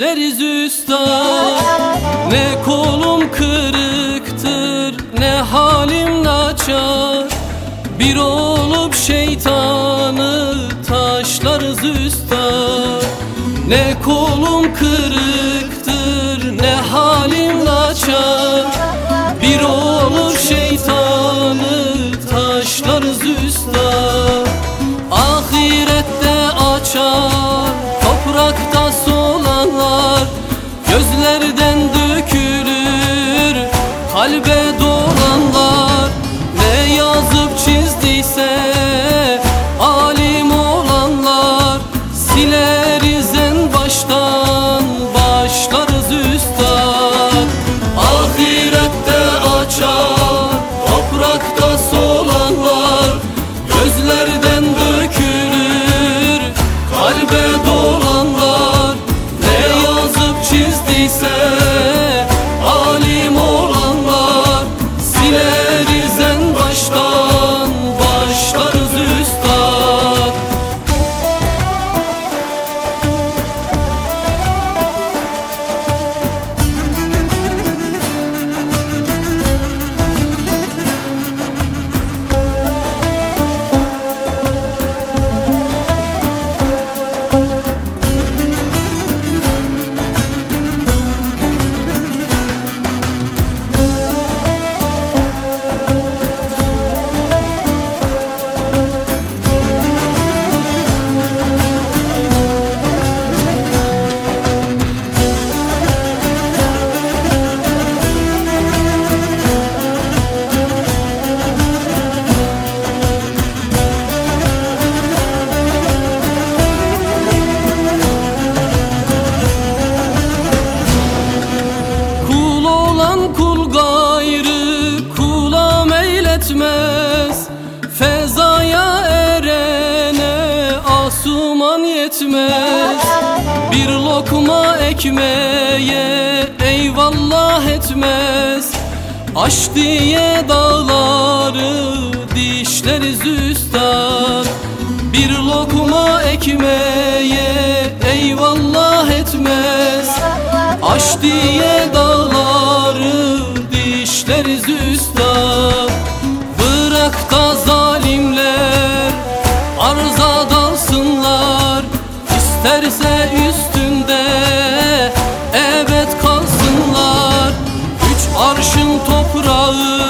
Düşleriz üstad Ne kolum kırıktır Ne halim naçar. Bir olup şeytanı taşlarız üstad Ne kolum kırıktır Ne halim naçar. Bir olup şeytanı kalbe dur yetmez Bir lokma ekmeğe eyvallah etmez. Aş diye dağları dişleriz üstad Bir lokma ekmeğe eyvallah etmez. Aş diye dağları dişleriz üstad İsterse üstünde ebed kalsınlar. Üç arşın toprağı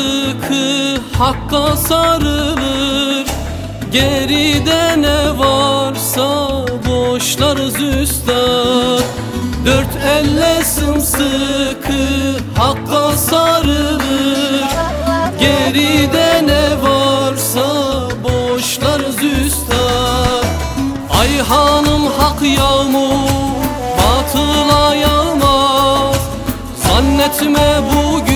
sımsıkı hakka sarılır. Geride ne varsa boşlarız üstad. Dört elle sımsıkı hakka sarılır. Geride ne varsa boşlarız üstad. Ayhanım hak yağmur batıla yağmaz. Zannetme bu